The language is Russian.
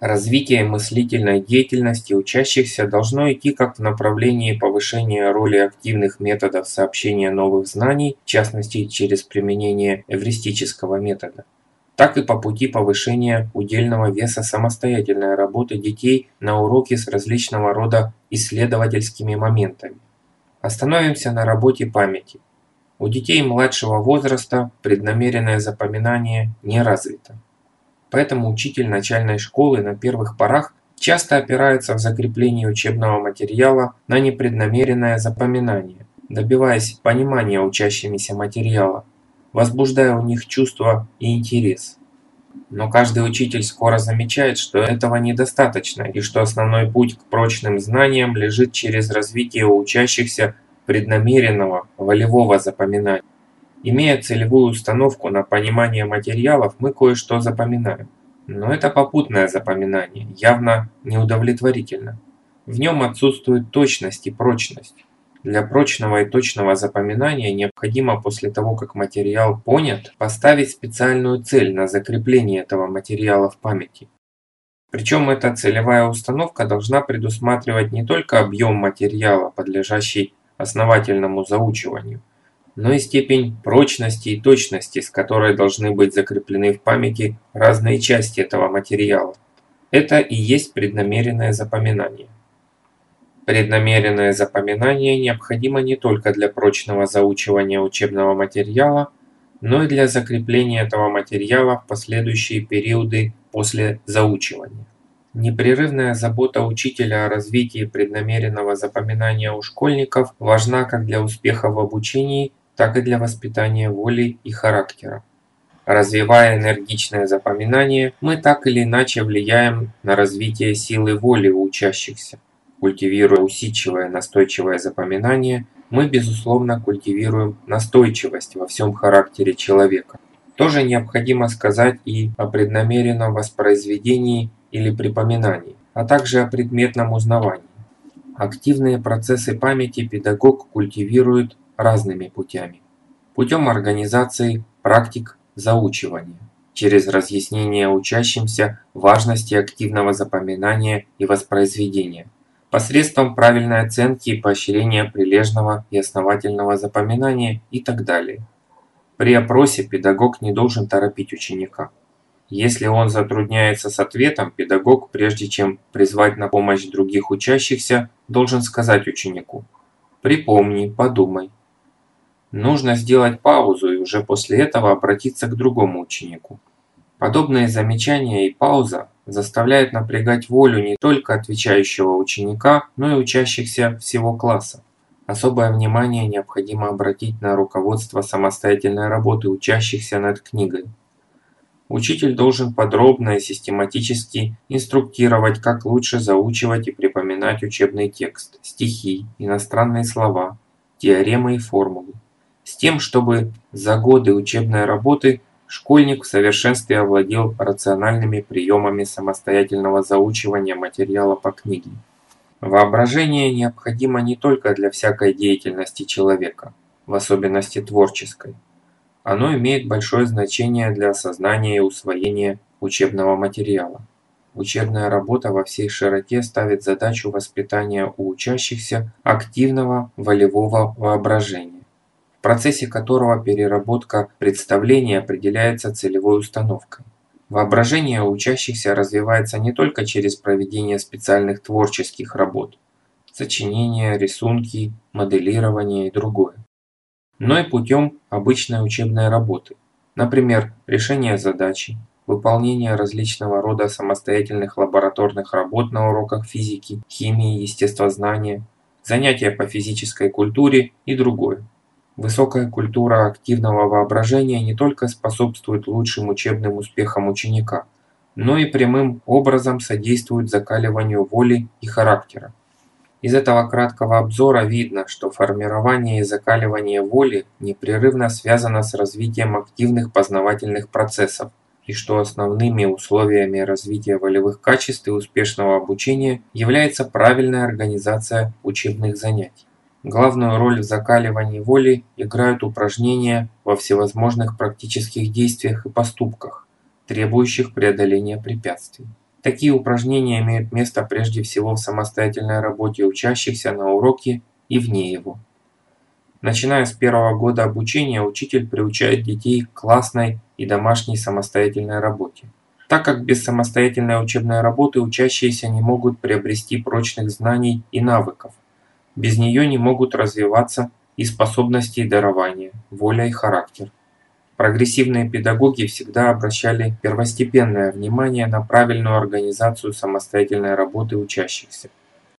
Развитие мыслительной деятельности учащихся должно идти как в направлении повышения роли активных методов сообщения новых знаний, в частности через применение эвристического метода, так и по пути повышения удельного веса самостоятельной работы детей на уроке с различного рода исследовательскими моментами. Остановимся на работе памяти. У детей младшего возраста преднамеренное запоминание не развито. Поэтому учитель начальной школы на первых порах часто опирается в закреплении учебного материала на непреднамеренное запоминание, добиваясь понимания учащимися материала, возбуждая у них чувства и интерес. Но каждый учитель скоро замечает, что этого недостаточно и что основной путь к прочным знаниям лежит через развитие у учащихся преднамеренного волевого запоминания. Имея целевую установку на понимание материалов, мы кое-что запоминаем. Но это попутное запоминание, явно неудовлетворительно. В нем отсутствует точность и прочность. Для прочного и точного запоминания необходимо после того, как материал понят, поставить специальную цель на закрепление этого материала в памяти. Причем эта целевая установка должна предусматривать не только объем материала, подлежащий основательному заучиванию, но и степень прочности и точности, с которой должны быть закреплены в памяти разные части этого материала. Это и есть преднамеренное запоминание. Преднамеренное запоминание необходимо не только для прочного заучивания учебного материала, но и для закрепления этого материала в последующие периоды после заучивания. Непрерывная забота учителя о развитии преднамеренного запоминания у школьников важна как для успеха в обучении, так и для воспитания воли и характера. Развивая энергичное запоминание, мы так или иначе влияем на развитие силы воли у учащихся. Культивируя усидчивое настойчивое запоминание, мы безусловно культивируем настойчивость во всем характере человека. Тоже необходимо сказать и о преднамеренном воспроизведении или припоминании, а также о предметном узнавании. Активные процессы памяти педагог культивирует разными путями. Путем организации практик заучивания, через разъяснение учащимся важности активного запоминания и воспроизведения, посредством правильной оценки и поощрения прилежного и основательного запоминания и так далее. При опросе педагог не должен торопить ученика. Если он затрудняется с ответом, педагог, прежде чем призвать на помощь других учащихся, должен сказать ученику «Припомни, подумай». Нужно сделать паузу и уже после этого обратиться к другому ученику. Подобные замечания и пауза заставляют напрягать волю не только отвечающего ученика, но и учащихся всего класса. Особое внимание необходимо обратить на руководство самостоятельной работы учащихся над книгой. Учитель должен подробно и систематически инструктировать, как лучше заучивать и припоминать учебный текст, стихи, иностранные слова, теоремы и формулы, с тем, чтобы за годы учебной работы школьник в совершенстве овладел рациональными приемами самостоятельного заучивания материала по книге. Воображение необходимо не только для всякой деятельности человека, в особенности творческой, оно имеет большое значение для осознания и усвоения учебного материала. Учебная работа во всей широте ставит задачу воспитания у учащихся активного волевого воображения, процессе которого переработка представлений определяется целевой установкой. Воображение учащихся развивается не только через проведение специальных творческих работ, сочинения, рисунки, моделирование и другое но и путем обычной учебной работы, например, решения задачи, выполнение различного рода самостоятельных лабораторных работ на уроках физики, химии, естествознания, занятия по физической культуре и другое. Высокая культура активного воображения не только способствует лучшим учебным успехам ученика, но и прямым образом содействует закаливанию воли и характера. Из этого краткого обзора видно, что формирование и закаливание воли непрерывно связано с развитием активных познавательных процессов, и что основными условиями развития волевых качеств и успешного обучения является правильная организация учебных занятий. Главную роль в закаливании воли играют упражнения во всевозможных практических действиях и поступках, требующих преодоления препятствий. Такие упражнения имеют место прежде всего в самостоятельной работе учащихся на уроке и вне его. Начиная с первого года обучения, учитель приучает детей к классной и домашней самостоятельной работе. Так как без самостоятельной учебной работы учащиеся не могут приобрести прочных знаний и навыков. Без нее не могут развиваться и способности и дарования, воля и характер. Прогрессивные педагоги всегда обращали первостепенное внимание на правильную организацию самостоятельной работы учащихся.